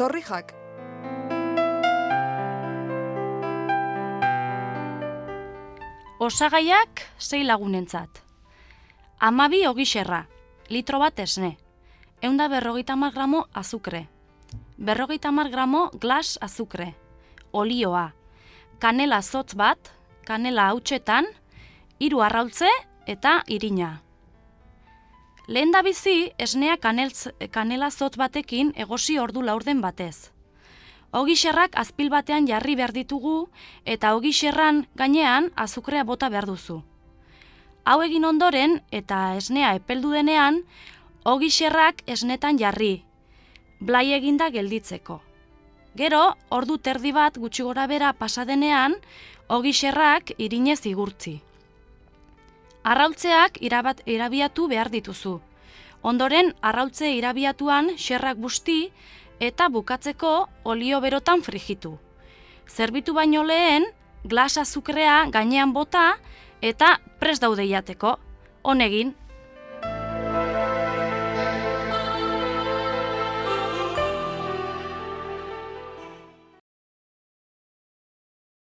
torrijak. Osagaiak sei lagunentzat. Amabi ogixerra, litro bat esne. Eunda berrogeita mar gramo azukre. Berrogeita mar gramo glas azukre. Olioa. Kanela zotz bat, kanela hautsetan, hiru arraultze eta irina. Lehen da bizi, esnea kaneltz, kanela zotz batekin egosi ordu laurden batez. Ogixerrak azpil batean jarri behar ditugu eta ogixerran gainean azukrea bota behar duzu. Hau egin ondoren eta esnea epeldu denean, ogixerrak esnetan jarri, blai eginda gelditzeko. Gero, ordu terdi bat gutxi gora bera pasadenean, ogixerrak irinez igurtzi. Arraultzeak irabat, irabiatu behar dituzu. Ondoren, arraultze irabiatuan xerrak busti eta bukatzeko olio berotan frigitu. Zerbitu baino lehen, glas azukrea gainean bota eta pres daude jateko. Honegin,